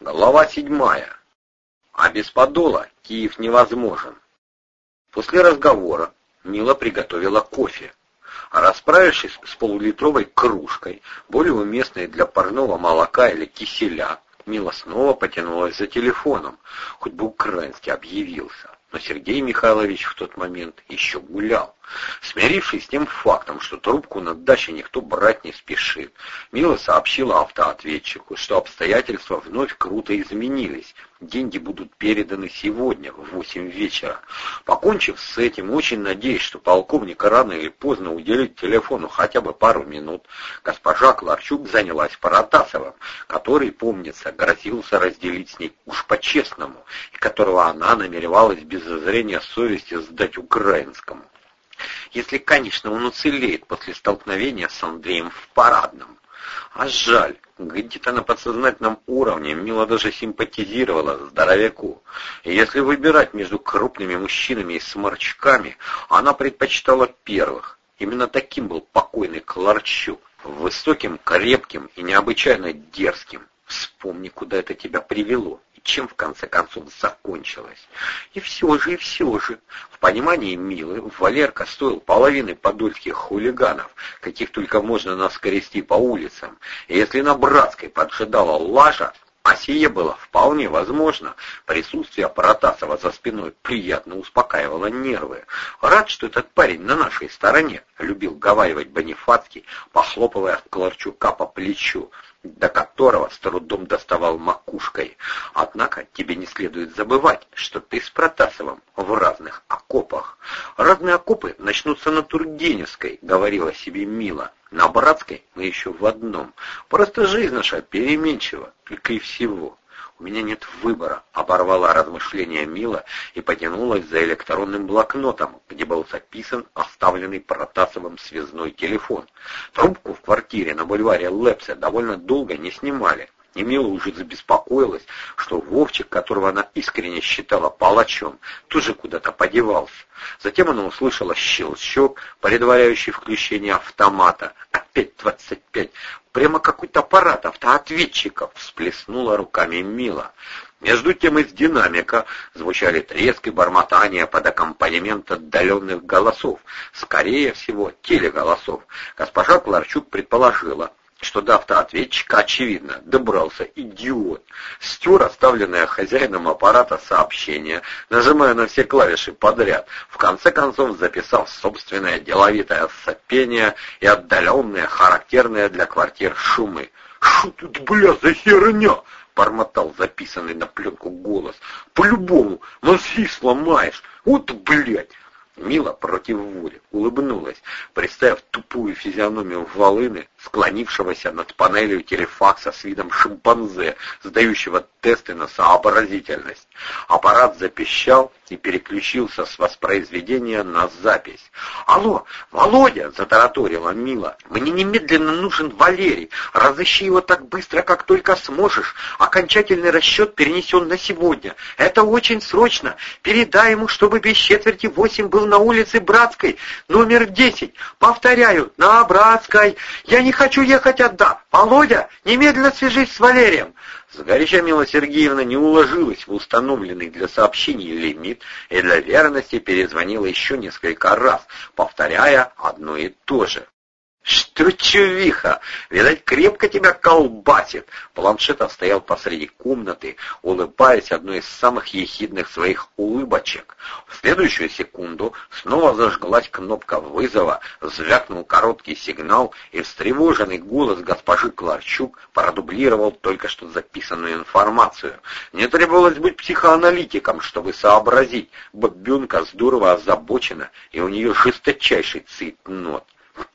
Глава седьмая. А без подола Киев невозможен. После разговора Мила приготовила кофе. А расправившись с полулитровой кружкой, более уместной для парного молока или киселя, Мила снова потянулась за телефоном, хоть бы украинский объявился. Но Сергей Михайлович в тот момент еще гулял. Смирившись с тем фактом, что трубку на даче никто брать не спешит, Мила сообщила автоответчику, что обстоятельства вновь круто изменились. Деньги будут переданы сегодня в восемь вечера. Покончив с этим, очень надеюсь, что полковник рано или поздно уделит телефону хотя бы пару минут. Госпожа Кларчук занялась Паратасовым, который, помнится, грозился разделить с ней уж по-честному, и которого она намеревалась без зазрения совести сдать украинскому если, конечно, он уцелеет после столкновения с Андреем в парадном. А жаль, где-то на подсознательном уровне Мила даже симпатизировала здоровяку. Если выбирать между крупными мужчинами и сморчками, она предпочитала первых. Именно таким был покойный Кларчук. Высоким, крепким и необычайно дерзким. Вспомни, куда это тебя привело чем в конце концов закончилось. И все же, и все же, в понимании Милы, Валерка стоил половины подольских хулиганов, каких только можно наскорести по улицам. И если на Братской поджидала Лажа, а сие было вполне возможно. Присутствие Протасова за спиной приятно успокаивало нервы. Рад, что этот парень на нашей стороне, любил говаривать Бонифацкий, похлопывая Кларчука по плечу до которого с трудом доставал макушкой. Однако тебе не следует забывать, что ты с Протасовым в разных окопах. Разные окопы начнутся на Тургеневской, говорила себе Мила. На Братской мы еще в одном. Просто жизнь наша переменчива, только и всего. «У меня нет выбора», — оборвала размышления Мила и потянулась за электронным блокнотом, где был записан оставленный Протасовым связной телефон. Трубку в квартире на бульваре Лепсе довольно долго не снимали. И Мила уже забеспокоилась, что Вовчик, которого она искренне считала палачом, тоже куда-то подевался. Затем она услышала щелчок, предваряющий включение автомата. Опять двадцать пять. Прямо какой-то аппарат автоответчиков, всплеснула руками Мила. Между тем из динамика звучали треск бормотания под аккомпанемент отдаленных голосов, скорее всего, телеголосов. Госпожа Кларчук предположила, что до автоответчика, очевидно, добрался идиот. Стер оставленное хозяином аппарата сообщение, нажимая на все клавиши подряд, в конце концов записав собственное деловитое сопение и отдаленные, характерные для квартир шумы. «Шо тут, бля, за херня?» — бормотал записанный на пленку голос. «По-любому мозги сломаешь. Вот, блядь!» Мила против воли улыбнулась, представив тупую физиономию волыны, склонившегося над панелью телефакса с видом шимпанзе, сдающего тесты на сообразительность. Аппарат запищал и переключился с воспроизведения на запись. «Алло, Володя!» — затараторила Мила. «Мне немедленно нужен Валерий. Разыщи его так быстро, как только сможешь. Окончательный расчет перенесен на сегодня. Это очень срочно. Передай ему, чтобы без четверти восемь был на улице Братской, номер десять. Повторяю, на Братской. Я не хочу ехать одна. Володя, немедленно свяжись с Валерием». Сгоряча Мила Сергеевна не уложилась в установленный для сообщений лимит и для верности перезвонила еще несколько раз, повторяя одно и то же. «Что чувиха? Видать, крепко тебя колбасит!» Планшетов стоял посреди комнаты, улыбаясь одной из самых ехидных своих улыбочек. В следующую секунду снова зажглась кнопка вызова, звякнул короткий сигнал, и встревоженный голос госпожи Кларчук продублировал только что записанную информацию. Не требовалось быть психоаналитиком, чтобы сообразить. Бабюнка здорово озабочена, и у нее жесточайший цитнот.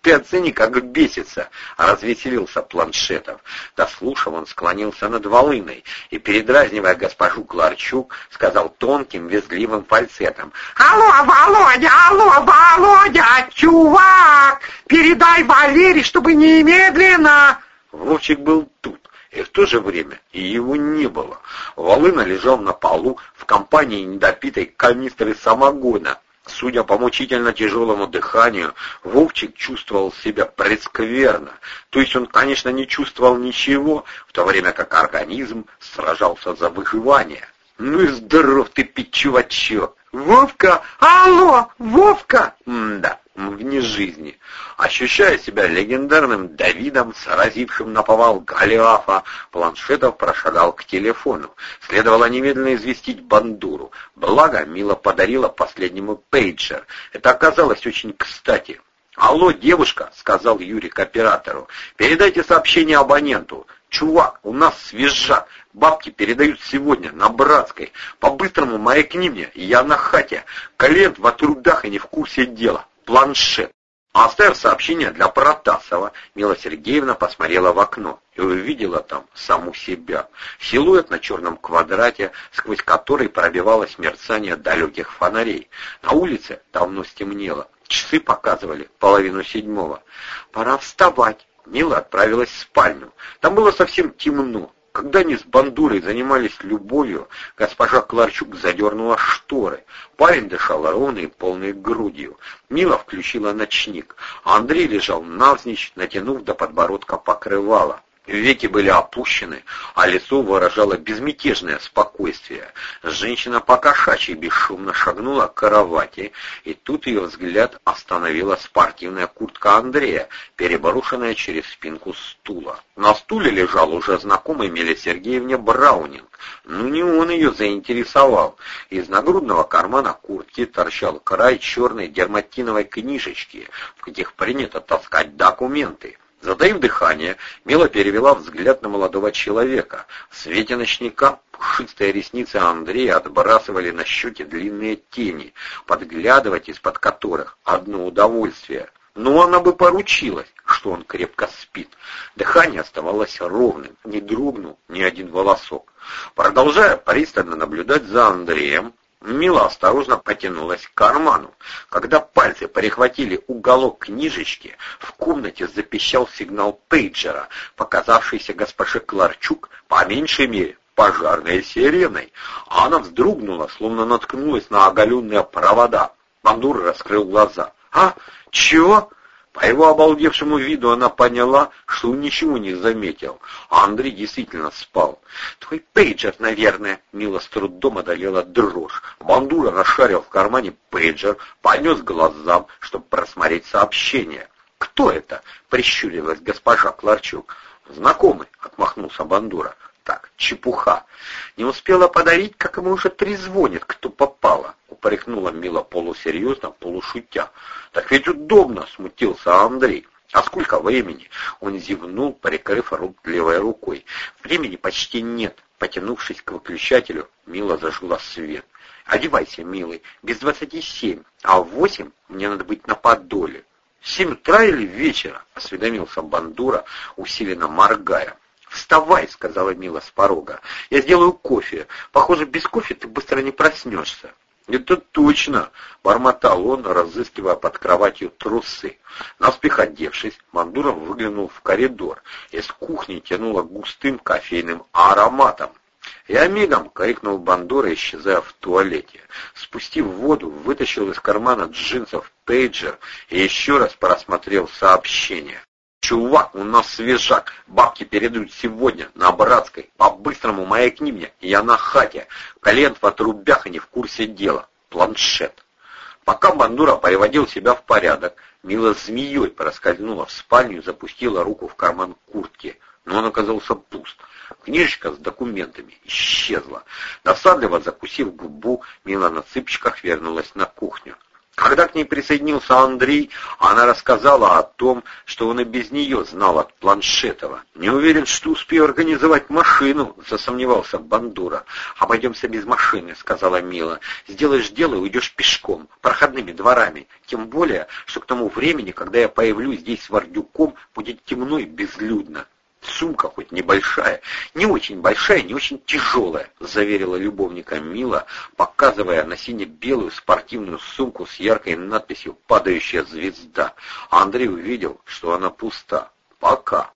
Ты оцени, как бесится, — развеселился Планшетов. Дослушав, он склонился над волыной и, передразнивая госпожу Кларчук, сказал тонким, визгливым фальцетом. — Алло, Володя, алло, Володя, чувак, передай Валерий, чтобы немедленно... Вовчик был тут, и в то же время и его не было. Волына лежал на полу в компании недопитой канистры самогона, Судя по мучительно тяжелому дыханию, Вовчик чувствовал себя прескверно. То есть он, конечно, не чувствовал ничего, в то время как организм сражался за выживание. «Ну и здоров ты, пичувачок!» «Вовка! Алло! Вовка!» «Да, вне жизни». Ощущая себя легендарным Давидом, сразившим на повал Голиафа, Планшетов прошагал к телефону. Следовало немедленно известить Бандуру. Благо, Мила подарила последнему пейджер. Это оказалось очень кстати. «Алло, девушка!» — сказал Юрик оператору. «Передайте сообщение абоненту. Чувак, у нас свежа. Бабки передают сегодня на Братской. По-быстрому маякни мне, я на хате. Клиент в трудах и не в курсе дела. Планшет. Оставив сообщение для Протасова, Мила Сергеевна посмотрела в окно и увидела там саму себя. Силуэт на черном квадрате, сквозь который пробивалось мерцание далеких фонарей. На улице давно стемнело. Часы показывали половину седьмого. «Пора вставать», Мила отправилась в спальню. Там было совсем темно. Когда они с Бандурой занимались любовью, госпожа Кларчук задернула шторы. Парень дышал ровно и полной грудью. Мила включила ночник, Андрей лежал навзничь, натянув до подбородка покрывало. Веки были опущены, а лицо выражало безмятежное спокойствие. Женщина по кошачьи бесшумно шагнула к кровати, и тут ее взгляд остановила спортивная куртка Андрея, переброшенная через спинку стула. На стуле лежал уже знакомый Меле Сергеевне Браунинг, но не он ее заинтересовал. Из нагрудного кармана куртки торчал край черной дерматиновой книжечки, в каких принято таскать документы. Затаив дыхание, Мила перевела взгляд на молодого человека. В свете ночника пушистые ресницы Андрея отбрасывали на щеки длинные тени, подглядывать из-под которых одно удовольствие. Но она бы поручилась, что он крепко спит. Дыхание оставалось ровным, не дрогнул ни один волосок. Продолжая пристально наблюдать за Андреем, Мила осторожно потянулась к карману. Когда пальцы перехватили уголок книжечки, в комнате запищал сигнал пейджера, показавшийся госпоже Кларчук по меньшей мере пожарной сиреной. Она вздрогнула, словно наткнулась на оголенные провода. Бандур раскрыл глаза. «А? Чего?» По его обалдевшему виду она поняла, что он ничего не заметил, а Андрей действительно спал. «Твой пейджер, наверное», — Мила с трудом одолела дрожь. Бандура расшарил в кармане пейджер, понес глазам, чтобы просмотреть сообщение. «Кто это?» — прищурилась госпожа Кларчук. «Знакомый», — отмахнулся Бандура. «Так, чепуха. Не успела подарить, как ему уже трезвонит, кто попало», — упорехнула Мила полусерьезно, полушутя. «Так ведь удобно!» — смутился Андрей. «А сколько времени?» Он зевнул, прикрыв рот левой рукой. «Времени почти нет». Потянувшись к выключателю, Мила зажгла свет. «Одевайся, милый, без двадцати семь, а в восемь мне надо быть на подоле». «Семь утра или вечера?» — осведомился Бандура, усиленно моргая. «Вставай!» — сказала Мила с порога. «Я сделаю кофе. Похоже, без кофе ты быстро не проснешься». «Это точно!» — бормотал он, разыскивая под кроватью трусы. Наспех одевшись, Мандуров выглянул в коридор. Из кухни тянуло густым кофейным ароматом. «Я мигом!» — крикнул Бандура, исчезая в туалете. Спустив воду, вытащил из кармана джинсов пейджер и еще раз просмотрел сообщение. «Чувак, у нас свежак. Бабки передают сегодня на Братской. По-быстрому маякни мне. Я на хате. Клиент в отрубях и не в курсе дела. Планшет». Пока Бандура приводил себя в порядок, Мила змеей проскользнула в спальню и запустила руку в карман куртки. Но он оказался пуст. Книжечка с документами исчезла. Досадливо закусив губу, Мила на цыпочках вернулась на кухню. Когда к ней присоединился Андрей, она рассказала о том, что он и без нее знал от Планшетова. «Не уверен, что успею организовать машину», — засомневался Бандура. «Обойдемся без машины», — сказала Мила. «Сделаешь дело и уйдешь пешком, проходными дворами. Тем более, что к тому времени, когда я появлюсь здесь с Вардюком, будет темно и безлюдно». Сумка хоть небольшая, не очень большая, не очень тяжелая, заверила любовника Мила, показывая на сине-белую спортивную сумку с яркой надписью «Падающая звезда». Андрей увидел, что она пуста. Пока.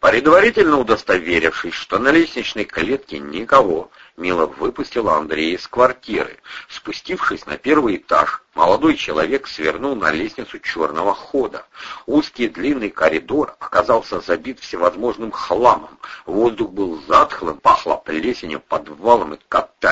Предварительно удостоверившись, что на лестничной клетке никого, Мила выпустила Андрея из квартиры. Спустившись на первый этаж, молодой человек свернул на лестницу черного хода. Узкий длинный коридор оказался забит всевозможным хламом. Воздух был затхлым, пахло плесенью, подвалом и котами.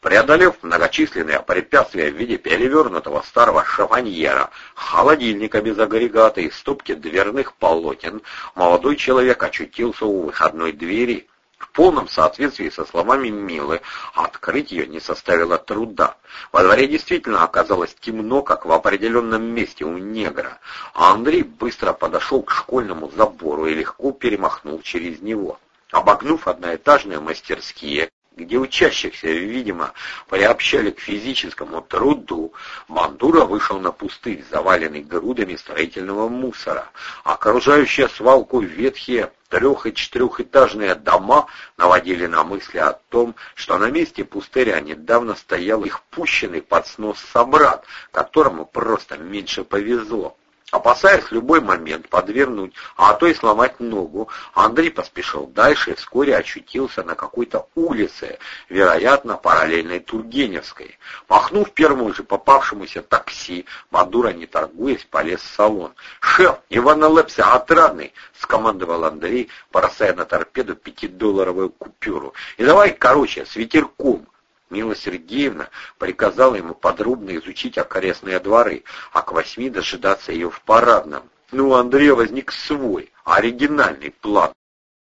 Преодолев многочисленные препятствия в виде перевернутого старого шифоньера, холодильника без агрегата и стопки дверных полотен, молодой человек очутился у выходной двери в полном соответствии со словами Милы, открыть ее не составило труда. Во дворе действительно оказалось темно, как в определенном месте у негра, а Андрей быстро подошел к школьному забору и легко перемахнул через него. Обогнув одноэтажные мастерские, где учащихся, видимо, приобщали к физическому труду, Мандура вышел на пустырь, заваленный грудами строительного мусора. Окружающие свалку ветхие трех- и четырехэтажные дома наводили на мысли о том, что на месте пустыря недавно стоял их пущенный под снос собрат, которому просто меньше повезло. Опасаясь любой момент подвернуть, а то и сломать ногу, Андрей поспешил дальше и вскоре очутился на какой-то улице, вероятно, параллельной Тургеневской. Махнув первому же попавшемуся такси, Мадура, не торгуясь, полез в салон. «Шеф, Ивана Лепся отрадный!» — скомандовал Андрей, бросая на торпеду пятидолларовую купюру. «И давай, короче, с ветерком!» Мила Сергеевна приказала ему подробно изучить окрестные дворы, а к восьми дожидаться ее в парадном. Ну, у Андрея возник свой, оригинальный план.